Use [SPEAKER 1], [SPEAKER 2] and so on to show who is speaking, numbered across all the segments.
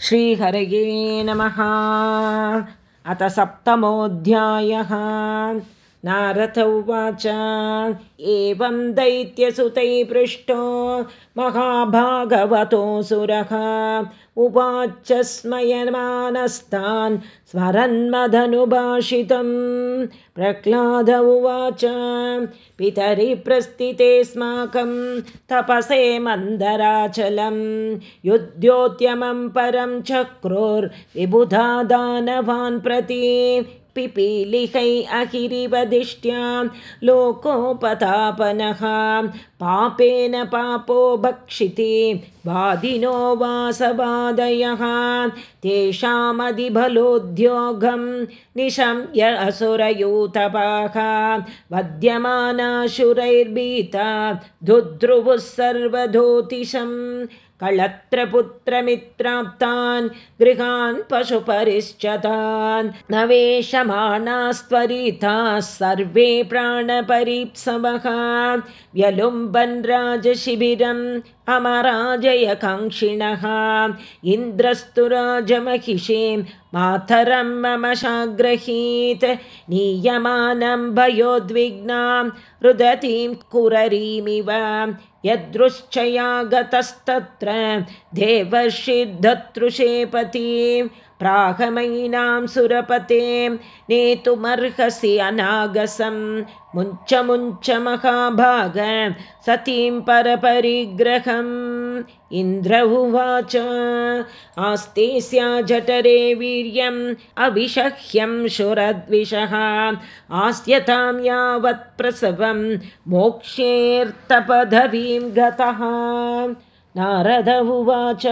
[SPEAKER 1] श्रीहरये नमः। अथ सप्तमोऽध्यायः नारथ उवाच एवं दैत्यसुतै पृष्टो महाभागवतोऽसुरः उवाच स्मयमानस्तान् स्मरन्मदनुभाषितं। प्रह्लाद उवाच पितरि प्रस्थिते स्माकं तपसे मन्दराचलं। युद्धोद्यमं परं चक्रोर्विबुधा दानवान् प्रति पिपीलिकै अहिरिवदिष्ट्यां लोकोपतापनः पापेन पापो भक्षिते वादिनो वासवादयः तेषामधिबलोद्योगं निशम्य असुरयूतपाः वध्यमानाशुरैर्भीता दुद्रुवुः सर्वधोतिशम् कळत्रपुत्रमित्राप्तान् गृहान् पशुपरिश्चतान् न वेशमाणास्त्वरिताः सर्वे प्राणपरीप्सवः व्यलुम्बन् राजशिबिरम् अमराजयकाङ्क्षिणः इन्द्रस्तु राजमहिषे मातरं मम शाग्रहीत् नीयमानं भयोद्विग्नां रुदतीं कुररीमिव यदृश्चया गतस्तत्र देवर्षिद्धतृषेपति प्राहमयीनां सुरपते नेतुमर्हसि अनागसं। मुञ्च मुञ्च महाभाग सतीं परपरिग्रहम् इन्द्र उवाच आस्ते स्या जठरे वीर्यम् अविषह्यं शुरद्विषः। आस्यतां यावत् प्रसवं मोक्ष्येऽर्थपदवीं गतः नारद उवाच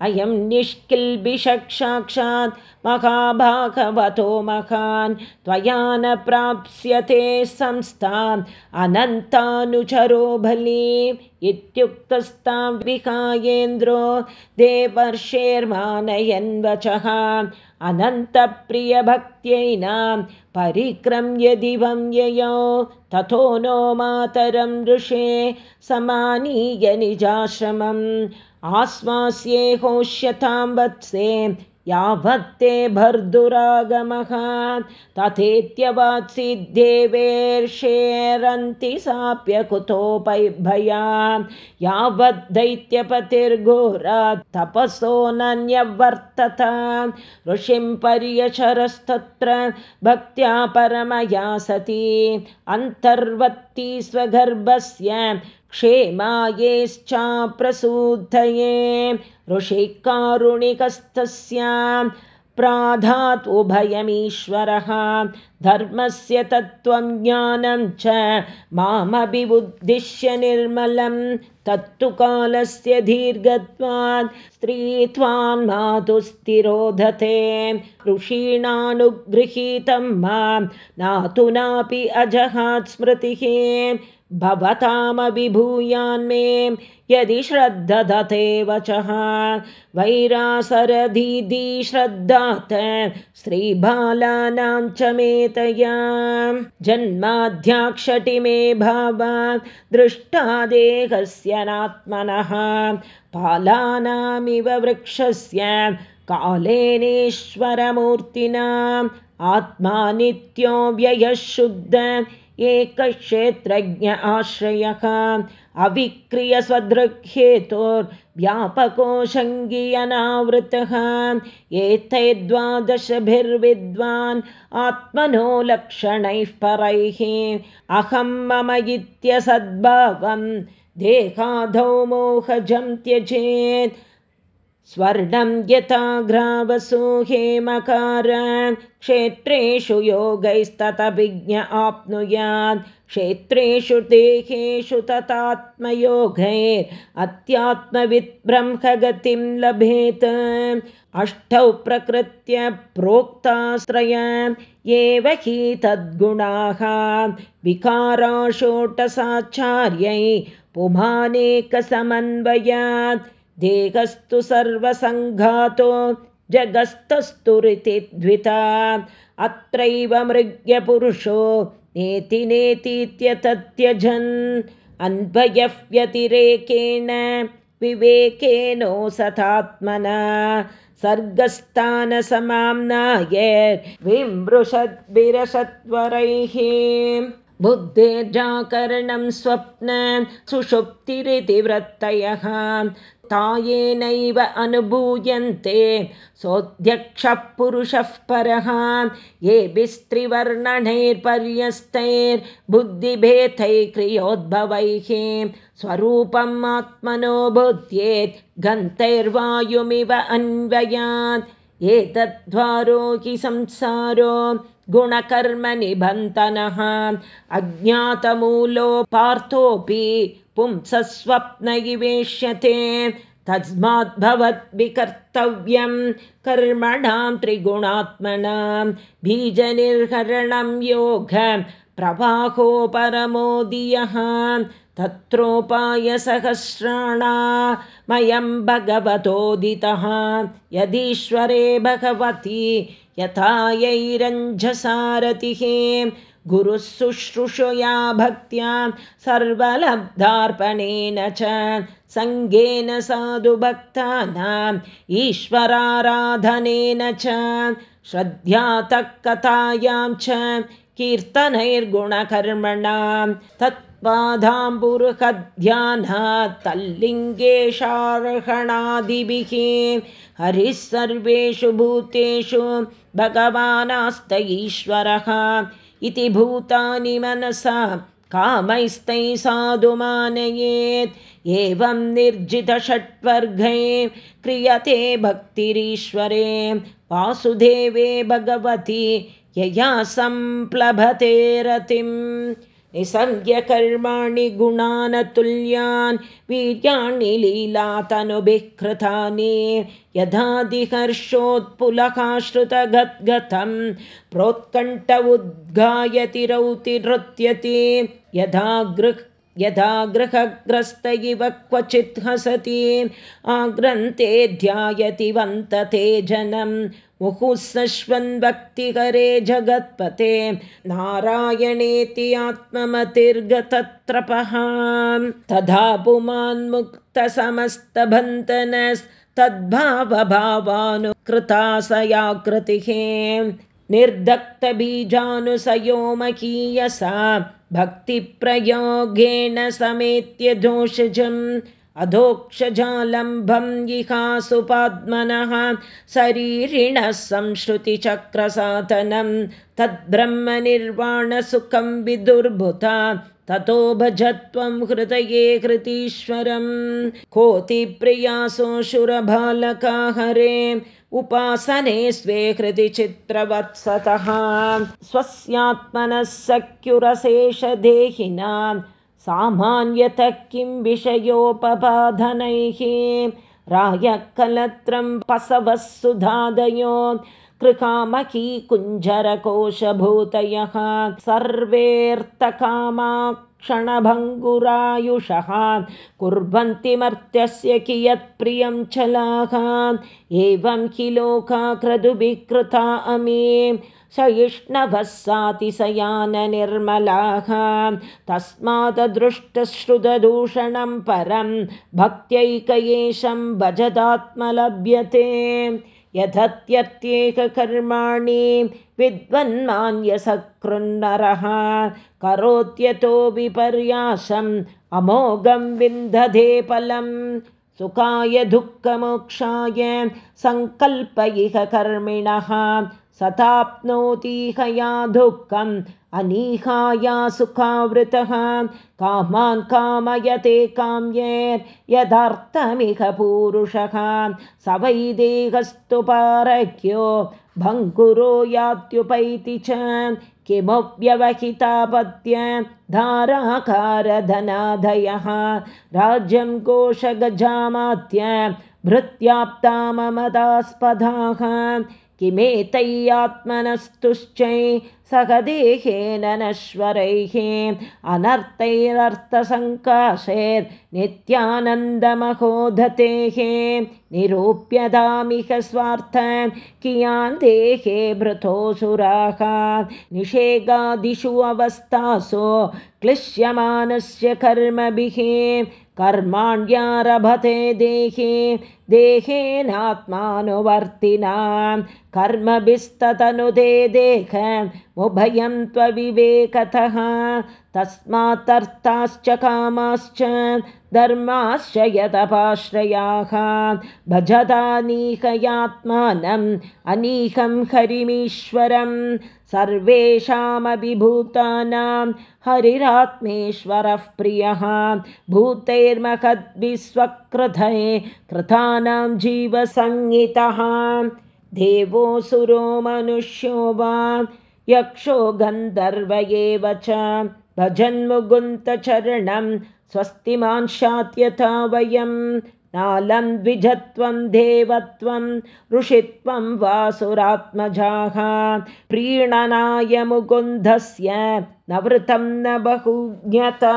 [SPEAKER 1] अयं निष्किल्बिषक्षाक्षात् महाभागवतो महान् त्वया न प्राप्स्यते संस्थाम् अनन्तानुचरो बली। इत्युक्तस्तां विहायेन्द्रो देवर्षेर्मानयन् वचः अनन्तप्रियभक्त्यैनां परिक्रम्य दिवं ययौ। ततो नो मातरं ऋषे समानीय निजाश्रमम् आश्वास्ये होष्यतां वत्से यावत्ते भर्दुरागमः तथेत्यवात्सिद्देवेर्षेरन्ति साप्य कुतोपैभया यावद् तपसो नन्यवर्तत। ऋषिं पर्यचरस्तत्र भक्त्या परमया सती। अन्तर्वत्ति स्वगर्भस्य क्षेमायेश्चाप्रसूद्धये ऋषिकारुणिकस्तस्यां प्राधात् उभयमीश्वरः धर्मस्य तत्त्वं ज्ञानं च मामभिबुद्धिश्य निर्मलं तत्तु कालस्य दीर्घत्वात् स्त्रीत्वान् मातुस्तिरोधते ऋषीणानुगृहीतं मां नातुनापि अजहात् स्मृतिः भवतामभिभूयान्मे यदि श्रद्धते वचः। वैरासरधीधि श्रद्धात् स्त्रीबालानां च मेतया। जन्माध्याक्षटि मे भावा दृष्टा देहस्य नात्मनः। पालानामिव वृक्षस्य कालेनेश्वरमूर्तिनाम्। आत्मा नित्यो व्ययः शुद्ध एकक्षेत्रज्ञ आश्रयः। अविक्रियस्वदृग्हेतोर्व्यापको शङ्गियनावृतः एते द्वादशभिर्विद्वान् आत्मनो लक्षणैः परैः। अहं मम इत्यसद्भावं देहाधौ मोहजं त्यजेत् स्वर्णं यथा हेमकार क्षेत्रेषु योगैस्ततभिज्ञ आप्नुयात् क्षेत्रेषु देहेषु तथात्मयोगैर् अत्यात्मविद्ब्रह्मगतिं लभेत्। अष्टौ प्रकृत्य प्रोक्ताश्रय एव हि तद्गुणाः। विकाराशोटसाचार्यै पुमानेकसमन्वयात् देहस्तु सर्वसङ्घातो जगस्तस्तुरिति द्विता। अत्रैव मृग्यपुरुषो नेति नेतीत्यतत्यजन्। अन्वयः व्यतिरेकेण विवेकेनो सतात्मना। सर्गस्थानसमाम्नायैर्विमृशद्भिरसत्वरैः बुद्धेर्जाकरणं स्वप्न सुषुप्तिरितिवृत्तयः तायेनैव अनुभूयन्ते सोऽध्यक्षः पुरुषः परः क्रियोद्भवैः स्वरूपम् आत्मनो बुध्येत् गन्तैर्वायुमिव अन्वयात् एतद्वारो हि संसारो गुणकर्मनिबन्धनः अज्ञातमूलो पार्थोऽपि पुंसस्वप्न इवेश्यते तस्माद्भवद्विकर्तव्यं कर्मणां त्रिगुणात्मनां बीजनिर्हरणं योग प्रवाहो परमोदियः तत्रोपायसहस्राणामयं भगवतोदितः। यदीश्वरे भगवती यथायैरञ्जसारथिः गुरुः शुश्रूषया भक्त्या सर्वलब्धार्पणेन च सङ्गेन साधुभक्तानाम् ईश्वराराधनेन च श्रद्ध्यातः कथायां च कीर्तनैर्गुणकर्मणां तत्पादाम्बुरुहध्यानात् तल्लिङ्गेशार्हणादिभिः हरिः सर्वेषु भूतेषु भगवानास्त ईश्वरः इति भूतानि मनसा कामैस्तैः साधु मानयेत् एवं निर्जितषट्वर्गै क्रियते भक्तिरीश्वरे वासुदेवे भगवति यया सम्प्लभते रतिम् निसर्ग्यकर्माणि गुणानतुल्यान् वीर्याणि लीलातनुभिः कृतानि यथादिहर्षोत्पुलकाश्रुतगद्गतं प्रोत्कण्ठ उद्गायति रौतिनृत्यति यथा गृह् यथा गृहग्रस्त इव क्वचित् हसति आग्रन्थे ध्यायति वन्तते जनम् मुहुःसश्वन्भक्तिकरे जगत्पते नारायणेति आत्ममतिर्गतत्रपः। तथा पुमान्मुक्तसमस्तबन्धनस्तद्भावभावानुकृता स याकृतिः निर्दग्धबीजानुसयोमकीयसा भक्तिप्रयोगेण समेत्य दोषजम् अधोक्षजालम्भं इहासुपाद्मनः शरीरिणः संश्रुतिचक्रसाधनं तद्ब्रह्मनिर्वाणसुखं विदुर्भुता ततो भजत्वं हृदये कृतीश्वरं। कोतिप्रियासोऽशुरबालका हरे उपासने स्वे हृदि चित्रवत्सतः। स्वस्यात्मनः सख्युरशेषदेहिनाम् सामान्यतः किं विषयोपबाधनैः। रायकलत्रं पसवः सुधादयो कृकामकी कुञ्जरकोशभूतयः सर्वेऽर्थकामाक्षणभङ्गुरायुषः कुर्वन्ति मर्त्यस्य कियत्प्रियं चलाः एवं हि लोका क्रतुभिकृता अमी सयिष्णवः सातिशयाननिर्मलाः तस्माददृष्टश्रुतदूषणं परं भक्त्यैकयेशं भजदात्मलभ्यते यथत्यत्येककर्माणि विद्वन्मान्यसकृन्नरः। करोत्यतो विपर्यासम् अमोघं विन्दधे फलम्। सुखाय दुःखमोक्षाय सङ्कल्पयिह कर्मिणः सताप्नोतीहया दुःखम् अनीहाया सुखावृतः। कामान् कामयते काम्येर्यथार्थमिह पूरुषः। स वै देहस्तु पारख्यो भङ्कुरो यात्युपैति च। किमुव्यवहितापत्य धाराकारधनादयः राज्यं कोशगजामात्य भृत्याप्ता ममदास्पदाः किमेतैयात्मनस्तुश्चै देहेन नश्वरैः अनर्थैरर्थसङ्काशैर्नित्यानन्दमहोदतेः निरूप्यतामिह स्वार्थ कियान् देहे भृतोऽसुराः निषेगादिषु अवस्थासु क्लिश्यमानस्य कर्मभिः कर्माण्यारभते देहे देहेनात्मानुवर्तिना। कर्मभिस्ततनुदे देह उभयं त्वविवेकतः तस्मात्तर्थाश्च कामाश्च धर्माश्च यतपाश्रयाः भजतानीकयात्मानम् अनीकं हरिमीश्वरं। सर्वेषामभिभूतानां हरिरात्मेश्वरः प्रियः। भूतैर्महद्भिस्वकृतये कृतानां जीवसंज्ञितः देवोऽसुरो मनुष्यो वा यक्षो गन्धर्व एव च भजन्मुगुन्तचरणं स्वस्तिमांशात्यथा वयं नालं द्विजत्वं देवत्वं ऋषित्वं वासुरात्मजाः प्रीणनाय मुकुन्दस्य न वृतं न बहुज्ञता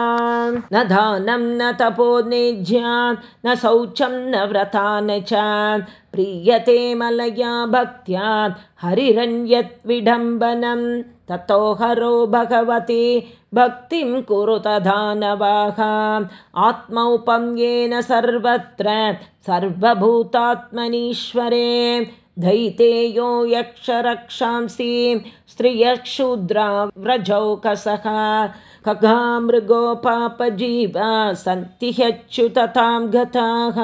[SPEAKER 1] न दानं न तपो न शौचं न व्रतान् च प्रीयते मलया भक्त्या हरिरन्यत् विडम्बनं ततो हरो भगवति भक्तिं कुरु तदानवाः आत्मौपम्येन सर्वत्र सर्वभूतात्मनीश्वरे दैतेयो खगा मृगोपापजीवा सन्ति ह्यच्युततां गताः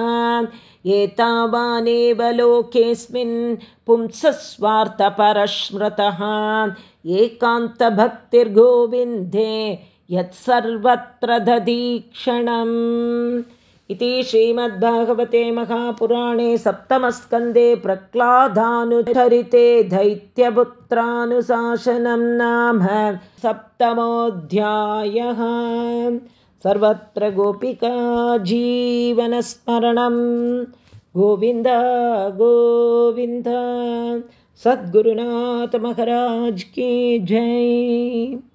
[SPEAKER 1] एतावानेव लोकेऽस्मिन् पुंसस्वार्थपरश्मृतः एकान्तभक्तिर्गोविन्दे यत्सर्वत्र दधीक्षणम् इति श्रीमद्भागवते महापुराणे सप्तमस्कन्दे प्रह्लादानुचरिते दैत्यपुत्रानुशासनं नाम सप्तमोऽध्यायः। सर्वत्र गोपिका जीवनस्मरणं। गोविन्द गोविन्द सद्गुरुनाथमहाराज की जय